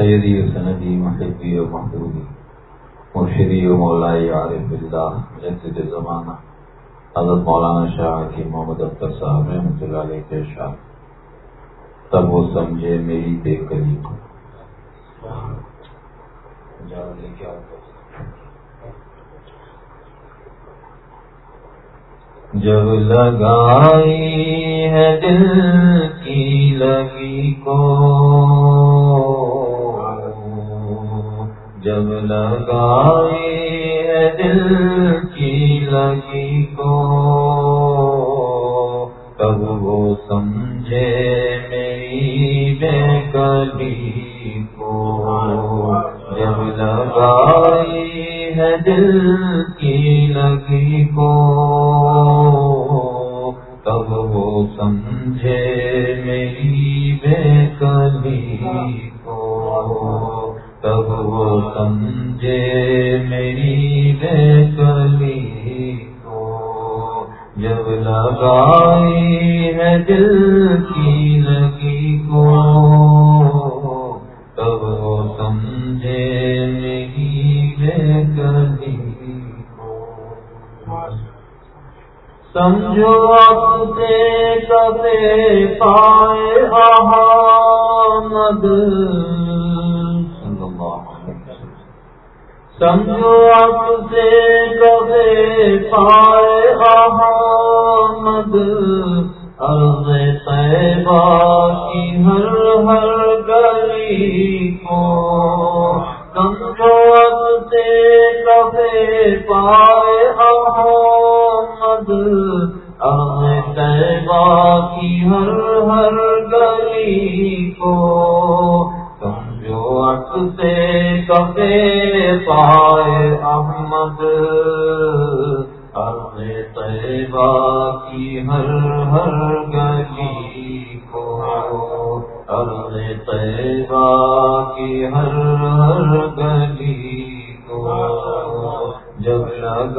سیدی و سندی محبی و محبوبی مرشدی و مولائی عارف اللہ جدید زمانہ حضرت مولانا شاہ کی محمد اختر صاحب رحمۃ اللہ علیہ کے شاہ تب وہ سمجھے میری بے کری جب لگائی ہے دل کی لگی کو جب لگائی ہے دل کی لگی کو تب وہ سمجھے میری بے کلی کو جب لگائی ہے دل کی لگی کو تب وہ سمجھے میری بے کلی کو تب وہ سمجھے میری بے کلی کو۔ جب لگائی ہے دل کی لگی کو۔ تب وہ سمجھے میری بے کلی کو۔ سمجھو اپنے کبے پائے احمد سمجھو آپ سے کبھی پائے احمد عرض طیبہ کی ہر ہر گلی کو سمجھو آپ سے کبھی پائے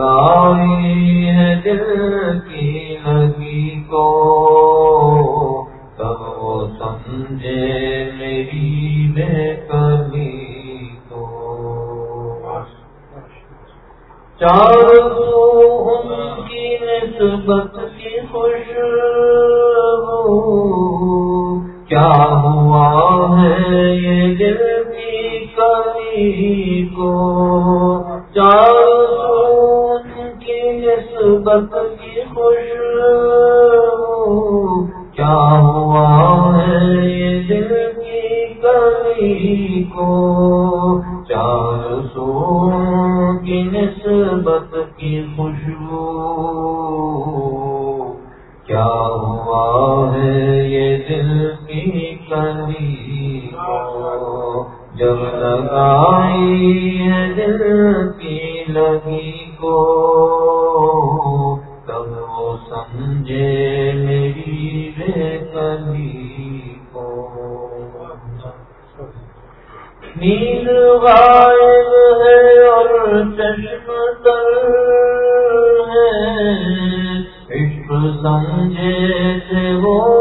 لگائی ہے دل کی لگی کو۔ تب وہ سمجھے میری بے کلی کو۔ چار سو ان کی نسبت کی خوش کیا ہوا ہے یہ دل کی کلی کو؟ نسبت کی خوش کیا ہوا ہے یہ دل کی کمی کو؟ چار سو کی نسبت کی خوشبو نیند غائب ہے اور چشم تر ہے۔ عشق سمجھے سے وہ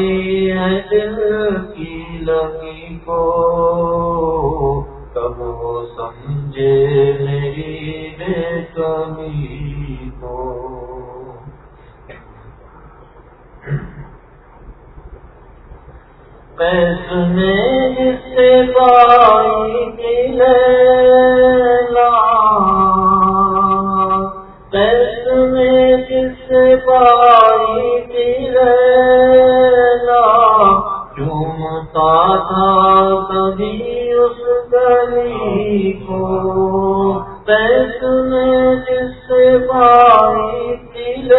لگائی ہے دل کی لگی کو تب وہ سمجھے میری بے کمی کو پیس نے جس سے پائی دلا پیس میں جس سے پائی دلا چومتا تھا کبھی اس گلی کو۔ پیس میں جس سے پائی دلا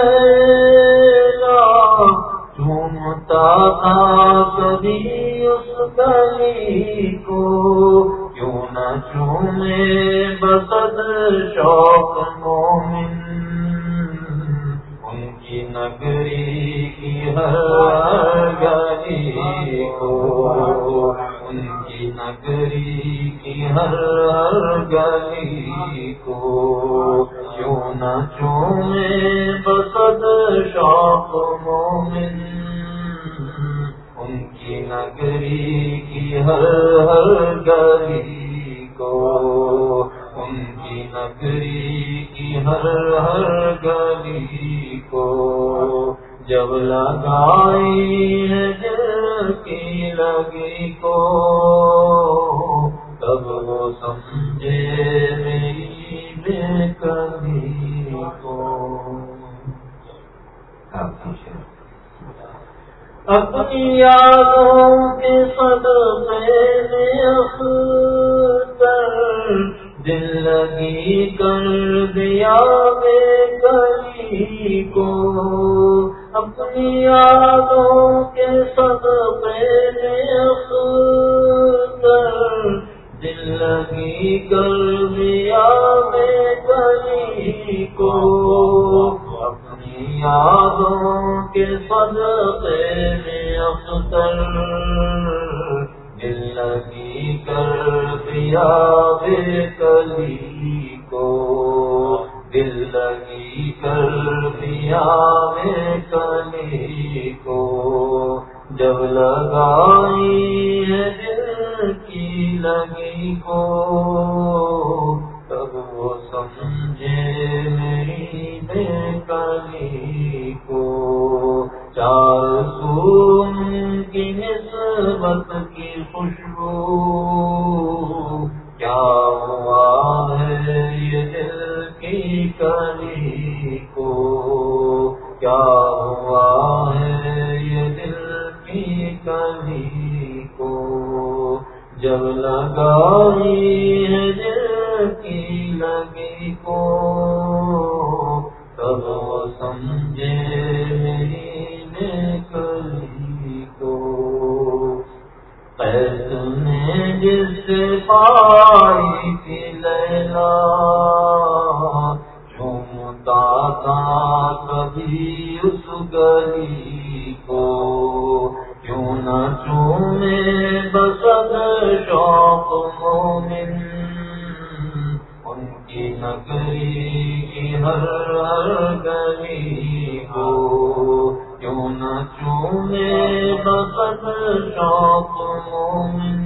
چومتا تھا کبھی اس گلی کی نگری کی ہر ہر گلی کو۔ ان کی نگری کی ہر ہر گلی کو۔ جب لگائی ہے دل کی لگی کو یادوں کے میں کر دیا بے کلی کو۔ اپنی یادوں کے صدقے میں اختر، دل کر دیا کلی کو۔ اپنی یادوں کے صدقے میں اختر۔ دل لگی کر دیا بے کلی کو۔ دل لگی کر دیا بے کلی کو۔ جب لگائی چومے شوق مومن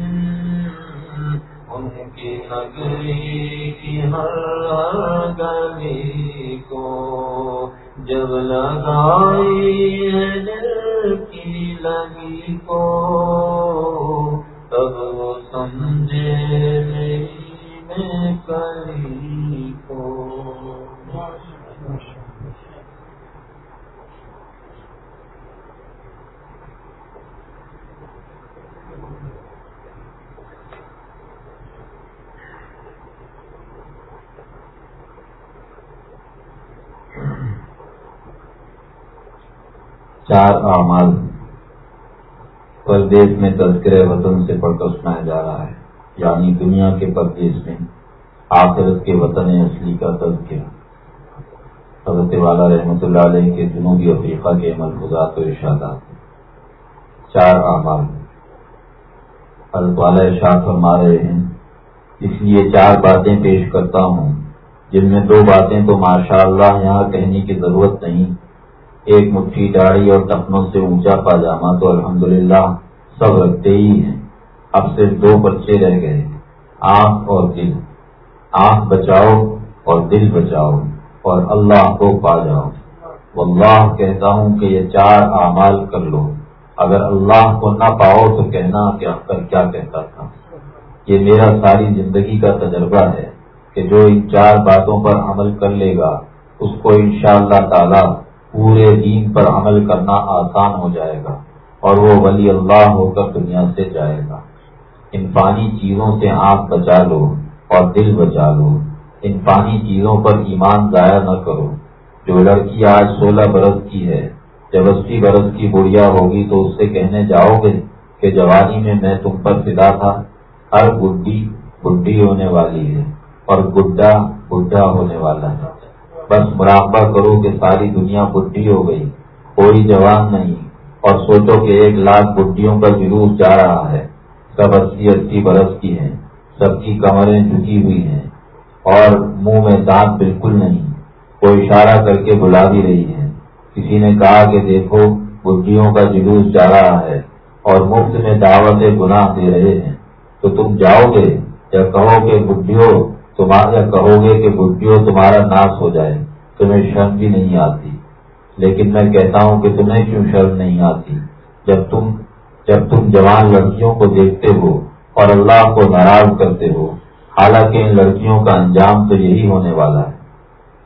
ان کی نگری کی ہر ہر گلی کو جب لگائی ہے دل کی لگی کو تب وہ سمجھے میری میں کلی کو چار اعمال پردیش میں تذکرہ وطن سے پڑھ کر سنایا جا رہا ہے۔ یعنی دنیا کے پردیش میں، آخرت کے وطن اصلی کا تذکرہ۔ حضرت والا رحمۃ اللہ علیہ کے جنوبی افریقہ کے ملفوظات و ارشادات۔ چار اعمال۔ حضرت والا ارشاد فرما رہے ہیں، اس لیے چار باتیں پیش کرتا ہوں، جن میں دو باتیں تو ماشاء اللہ یہاں کہنے کی ضرورت نہیں ایک مٹھی داڑھی اور ٹپنوں سے اونچا پاجامہ تو الحمدللہ سب رکھتے ہی ہیں۔ اب صرف دو بچے رہ گئے۔ آنکھ اور دل۔ آنکھ بچاؤ اور دل بچاؤ اور اللہ کو پا جاؤ۔ واللہ کہتا ہوں کہ یہ چار اعمال کر لو۔ اگر اللہ کو نہ پاؤ تو کہنا کہ اختر کیا کہتا تھا۔ یہ میرا ساری زندگی کا تجربہ ہے کہ جو ان چار باتوں پر عمل کر لے گا، اس کو انشاءاللہ اللہ تعالی پورے دین پر عمل کرنا آسان ہو جائے گا اور وہ ولی اللہ ہو کر دنیا سے جائے گا۔ ان پانی چیزوں سے آنکھ بچا لو اور دل بچا لو۔ ان پانی چیزوں پر ایمان ضائع نہ کرو۔ جو لڑکی آج سولہ برس کی ہے، جب اسی برس کی بڑھیا ہوگی تو اس سے کہنے جاؤ گے کہ جوانی میں میں تم پر فدا تھا۔ ہر گڈی بڈی ہونے والی ہے اور گڈا بڈھا ہونے والا ہے۔ بس مراقبہ کرو کہ ساری دنیا بڈھی ہو گئی، کوئی جوان نہیں، اور سوچو کہ ایک لاکھ بڈیوں کا جلوس جا رہا ہے۔ سب اسی اسی برس کی ہیں، سب کی کمریں جھکی ہوئی ہیں، اور منہ میں دانت بالکل نہیں۔ کوئی اشارہ کر کے بلا بھی رہی ہے۔ کسی نے کہا کہ دیکھو بڈیوں کا جلوس جا رہا ہے، اور مفت میں دعوت گناہ دے رہے ہیں۔ تو تم جاؤ گے یا کہو کہ بڈیوں تمہارا کہو گے کہ بڈیوں تمہارا ناش ہو جائے، تمہیں شرم بھی نہیں آتی۔ لیکن میں کہتا ہوں کہ تمہیں کیوں شرم نہیں آتی؟ جب تم جب تم جوان لڑکیوں کو دیکھتے ہو اور اللہ کو ناراض کرتے ہو، حالانکہ ان لڑکیوں کا انجام تو یہی ہونے والا ہے۔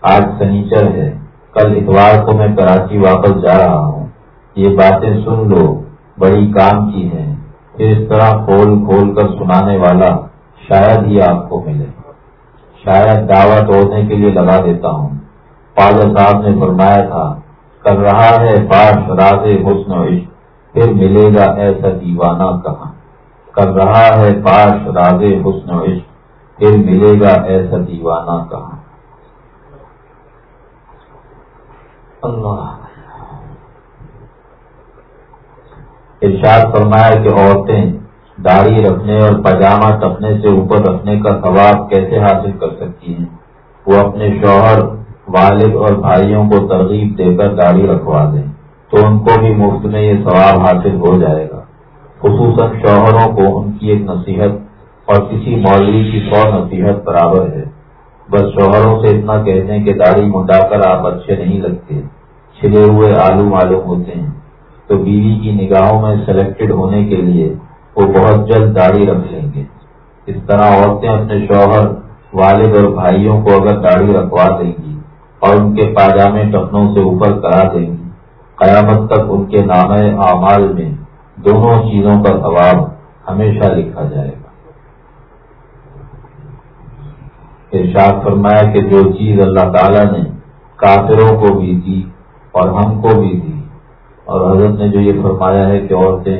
آج سنیچر ہے، کل اتوار کو میں کراچی واپس جا رہا ہوں۔ یہ باتیں سن لو، بڑی کام کی ہیں۔ پھر اس طرح کھول کھول کر سنانے والا شاید ہی آپ کو ملے۔ شاید دعوت اوڑھنے کے لیے لگا دیتا ہوں۔ فادر صاحب نے فرمایا تھا، کر رہا ہے باش راز حسن و عشق، پھر ملے گا ایسا دیوانہ کہاں؟ کر رہا ہے باش راز حسن و عشق، پھر ملے گا ایسا دیوانہ کہاں؟ اللہ۔ ارشاد فرمایا کہ عورتیں داڑھی رکھنے اور پاجامہ ٹپنے سے اوپر رکھنے کا ثواب کیسے حاصل کر سکتی ہیں؟ وہ اپنے شوہر، والد اور بھائیوں کو ترغیب دے کر داڑھی رکھوا دیں تو ان کو بھی مفت میں یہ ثواب حاصل ہو جائے گا۔ خصوصاً شوہروں کو ان کی ایک نصیحت اور کسی مولوی کی سو نصیحت برابر ہے۔ بس شوہروں سے اتنا کہتے ہیں کہ داڑھی منڈا کر آپ اچھے نہیں لگتے، چھلے ہوئے آلو معلوم ہوتے ہیں۔ تو بیوی کی نگاہوں میں سلیکٹڈ ہونے کے لیے وہ بہت جلد داڑھی رکھ لیں گے۔ اس طرح عورتیں اپنے شوہر، والد اور بھائیوں کو اگر داڑھی رکھوا دیں گی اور ان کے پاجامے ٹپنوں سے اوپر کرا دیں گی، قیامت تک ان کے نام اعمال میں دونوں چیزوں کا ثواب ہمیشہ لکھا جائے گا۔ ارشاد فرمایا کہ جو چیز اللہ تعالیٰ نے کافروں کو بھی دی اور ہم کو بھی دی، اور حضرت نے جو یہ فرمایا ہے کہ عورتیں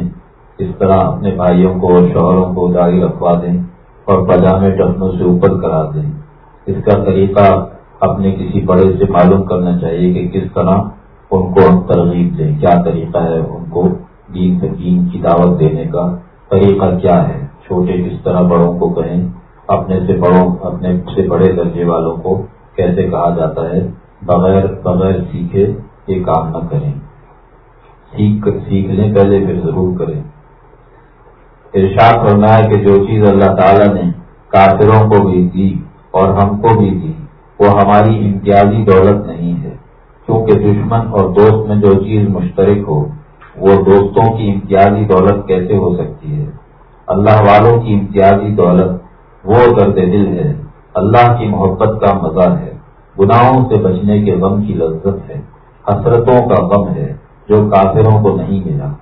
اس طرح اپنے بھائیوں کو اور شوہروں کو داڑھی رکھوا دیں اور پاجامے ٹپنوں سے اوپر کرا دیں۔ اس کا طریقہ اپنے کسی بڑے سے معلوم کرنا چاہیے کہ کس طرح ان کو ہم ترغیب دیں۔ کیا طریقہ ہے ان کو دین دین کی دعوت دینے کا؟ طریقہ کیا ہے؟ چھوٹے کس طرح بڑوں کو کہیں؟ اپنے سے بڑوں، اپنے سے بڑے درجے والوں کو کیسے کہا جاتا ہے؟ بغیر بغیر سیکھے یہ کام نہ کریں۔ سیکھ سیکھ لیں پہلے پھر ضرور کریں۔ ارشاد کرنا ہے کہ جو چیز اللہ تعالیٰ نے کافروں کو بھی دی اور ہم کو بھی دی، وہ ہماری امتیازی دولت نہیں ہے۔ کیونکہ دشمن اور دوست میں جو چیز مشترک ہو، وہ دوستوں کی امتیازی دولت کیسے ہو سکتی ہے؟ اللہ والوں کی امتیازی دولت وہ درد دل ہے، اللہ کی محبت کا مزہ ہے۔ گناہوں سے بچنے کے غم کی لذت ہے، حسرتوں کا غم ہے جو کافروں کو نہیں ملا۔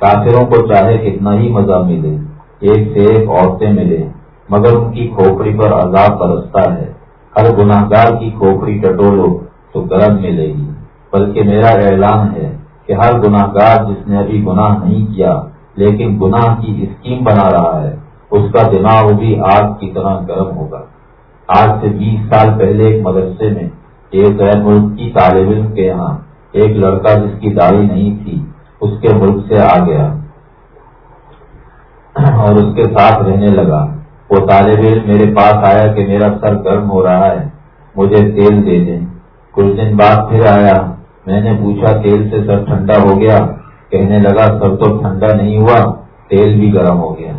کافروں کو چاہے کتنا ہی مزہ ملے، ایک سے ایک عورتیں ملے، مگر ان کی کھوپڑی پر عذاب برستا ہے۔ ہر گناہ گار کی کھوپڑی ٹٹولو تو گرم ملے گی۔ بلکہ میرا اعلان ہے کہ ہر گناہ گار جس نے ابھی گناہ نہیں کیا، لیکن گناہ کی اسکیم بنا رہا ہے، اس کا دماغ بھی آگ کی طرح گرم ہوگا۔ آج سے بیس سال پہلے ایک مدرسے میں ایک غیر ملک کی طالب علم کے یہاں ایک لڑکا جس کی داڑھی نہیں تھی اس کے ملک سے آ گیا اور اس کے ساتھ رہنے لگا۔ وہ طالب علم میرے پاس آیا کہ میرا سر گرم ہو رہا ہے، مجھے تیل دے دیں کچھ دن بعد پھر آیا، میں نے پوچھا، تیل سے سر ٹھنڈا ہو گیا؟ کہنے لگا، سر تو ٹھنڈا نہیں ہوا، تیل بھی گرم ہو گیا۔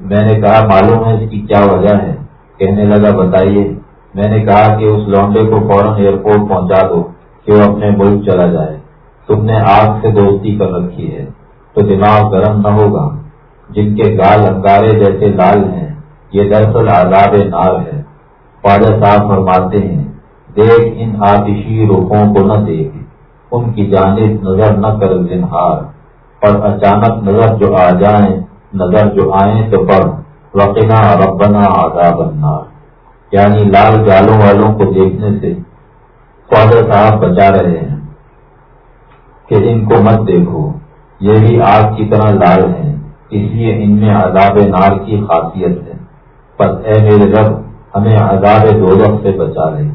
میں نے کہا، معلوم ہے اس کی کیا وجہ ہے۔ کہنے لگا، بتائیے۔ میں نے کہا کہ اس لانڈے کو فوراً ایئرپورٹ پہنچا دو کہ وہ اپنے ملک چلا جائے؟ تم نے آگ سے دوستی کر رکھی ہے، تو دماغ گرم نہ ہوگا۔ جن کے گال انگارے جیسے لال ہیں، یہ دراصل آزاد نار ہے۔ خواجہ صاحب فرماتے ہیں، دیکھ ان آتشی روحوں کو نہ دیکھ۔ ان کی جانب نظر نہ کر زنہار۔ اور اچانک نظر جو آ جائیں، نظر جو آئیں تو پڑھ، وقنا ربنا آزاد النار۔ یعنی لال گالوں والوں کو دیکھنے سے خواجہ صاحب بچا رہے ہیں۔ کہ ان کو مت دیکھو۔ یہ بھی آگ کی طرح لال ہیں، اس لیے ان میں عذاب نار کی خاصیت ہے۔ پر اے میرے رب، ہمیں عذاب دولت سے بچا لے۔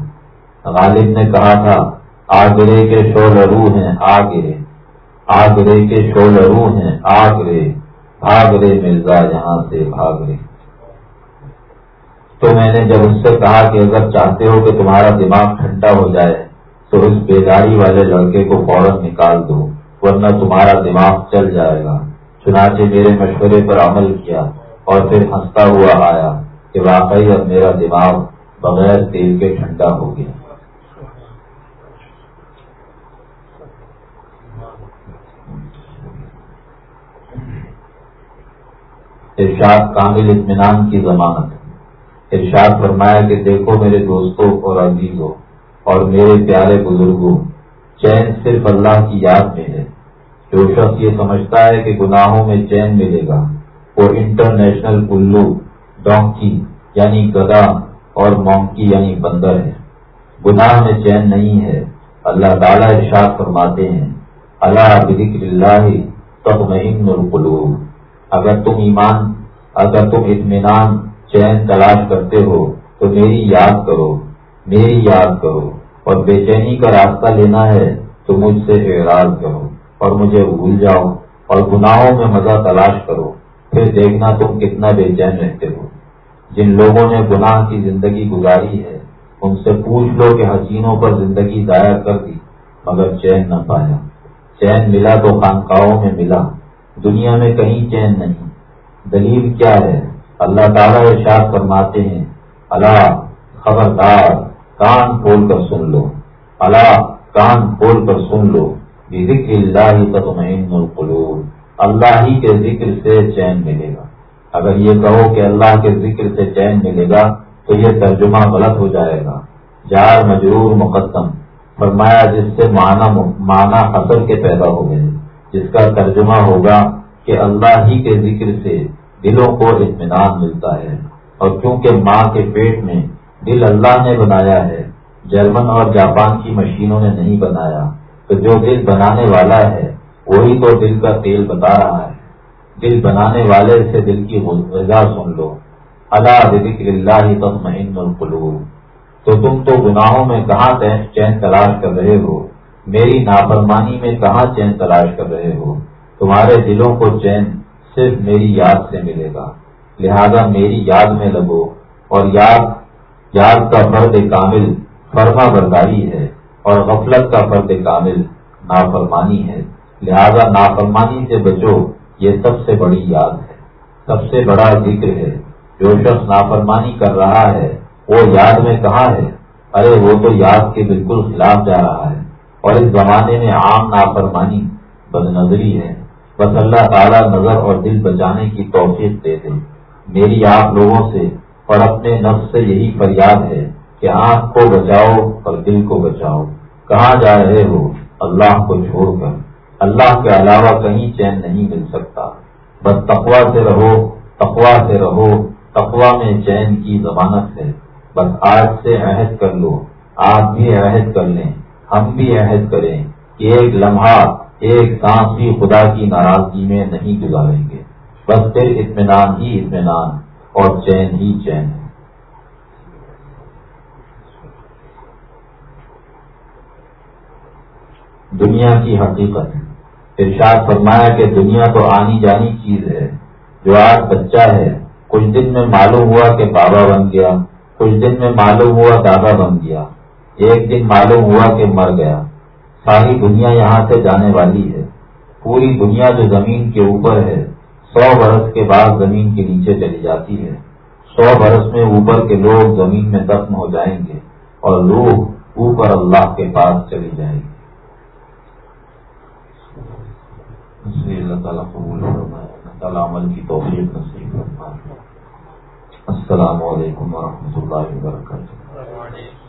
غالب نے کہا تھا آگرے کے شول رو ہیں آگرے آگرے کے شول رو ہیں آگرے بھاگ رے مرزا، یہاں سے بھاگ رے۔ تو میں نے جب اس سے کہا کہ اگر چاہتے ہو کہ تمہارا دماغ ٹھنڈا ہو جائے تو اس بیداری والے لڑکے کو فوراً نکال دو، ورنہ تمہارا دماغ چل جائے گا۔ چنانچہ میرے مشورے پر عمل کیا اور پھر ہنستا ہوا آیا کہ واقعی اب میرا دماغ بغیر تیل کے ٹھنڈا ہو گیا۔ ارشاد کامل اطمینان کی ضمانت۔ ارشاد فرمایا کہ دیکھو میرے دوستوں اور عزیزوں اور میرے پیارے بزرگوں، چین صرف اللہ کی یاد میں ہے۔ جو شخص یہ سمجھتا ہے کہ گناہوں میں چین ملے گا، وہ انٹرنیشنل کلو، ڈونکی یعنی گدا اور مونکی یعنی بندر ہے۔ گناہ میں چین نہیں ہے، اللہ تعالیٰ ارشاد فرماتے ہیں۔ اللہ بکر اللہ تب مہین القلوب۔ اگر تم ایمان، اگر تم اطمینان، چین تلاش کرتے ہو، تو میری یاد کرو۔ میری یاد کرو اور بے چینی کا راستہ لینا ہے تو مجھ سے اعراض کرو اور مجھے بھول جاؤ اور گناہوں میں مزہ تلاش کرو۔ پھر دیکھنا تم کتنا بے چین رہتے ہو۔ جن لوگوں نے گناہ کی زندگی گزاری ہے، ان سے پوچھ لو کہ حسینوں پر زندگی ضائع کر دی، مگر چین نہ پایا۔ چین ملا تو خانقاہوں میں ملا۔ دنیا میں کہیں چین نہیں۔ دلیل کیا ہے؟ اللہ تعالیٰ ارشاد فرماتے ہیں، اللہ خبردار کان کھول کر سن لو۔ اللہ کان کھول کر سن لو۔ ذکر اللہ تطمئن القلوب۔ اللہ ہی کے ذکر سے چین ملے گا۔ اگر یہ کہو کہ اللہ کے ذکر سے چین ملے گا، تو یہ ترجمہ غلط ہو جائے گا۔ جار مجرور مقدم۔ فرمایا جس سے معنی حسر کے پیدا ہو گئے۔ جس کا ترجمہ ہوگا کہ اللہ ہی کے ذکر سے دلوں کو اطمینان ملتا ہے۔ اور کیونکہ ماں کے پیٹ میں دل اللہ نے بنایا ہے، جرمن اور جاپان کی مشینوں نے نہیں بنایا۔ تو جو دل بنانے والا ہے، وہی تو دل کا تیل بتا رہا ہے۔ دل بنانے والے سے دل کی غذا سن لو۔ اللہ ذکر اللہ تطمئن القلوب۔ تو تم تو گناہوں میں کہاں چین تلاش کر رہے ہو؟ میری نافرمانی میں کہاں چین تلاش کر رہے ہو؟ تمہارے دلوں کو چین صرف میری یاد سے ملے گا۔ لہذا میری یاد میں لگو اور یاد یاد کا فرد کامل فرما برداری ہے اور غفلت کا فرد کامل نافرمانی ہے۔ لہذا نافرمانی سے بچو، یہ سب سے بڑی یاد ہے۔ سب سے بڑا ذکر ہے، جو شخص نافرمانی کر رہا ہے، وہ یاد میں کہاں ہے؟ ارے، وہ تو یاد کے بالکل خلاف جا رہا ہے۔ اور اس زمانے میں عام نافرمانی بد نظری ہے۔ بس اللہ تعالیٰ نظر اور دل بچانے کی توفیق دے دے۔ میری آپ لوگوں سے اور اپنے نفس سے یہی فریاد ہے کہ آنکھ کو بچاؤ اور دل کو بچاؤ۔ کہاں جا رہے ہو؟ اللہ کو چھوڑ کر۔ اللہ کے علاوہ کہیں چین نہیں مل سکتا۔ بس تقوا سے رہو تقوا سے رہو۔ تقوا میں چین کی ضمانت ہے۔ بس آج سے عہد کر لو۔ آپ بھی عہد کر لیں۔ ہم بھی عہد کریں۔ کہ ایک لمحہ، ایک سانس بھی خدا کی ناراضگی میں نہیں گزاریں گے۔ بس پھر اطمینان ہی اطمینان۔ اور چین ہی چین۔ دنیا کی حقیقت ارشاد فرمایا کہ دنیا تو آنی جانی چیز ہے۔ جو آج بچہ ہے، کچھ دن میں معلوم ہوا کہ بابا بن گیا۔ کچھ دن میں معلوم ہوا دادا بن گیا۔ ایک دن معلوم ہوا کہ مر گیا۔ ساری دنیا یہاں سے جانے والی ہے۔ پوری دنیا جو زمین کے اوپر ہے سو برس کے بعد زمین کے نیچے چلی جاتی ہے۔ سو برس میں اوپر کے لوگ زمین میں دفن ہو جائیں گے اور لوگ اوپر اللہ کے پاس چلی جائیں گے۔ اللہ تعالیٰ قبول اللہ تعالیٰ عمل کی توفیق نصیب السلام علیکم ورحمۃ اللہ وبرکاتہ۔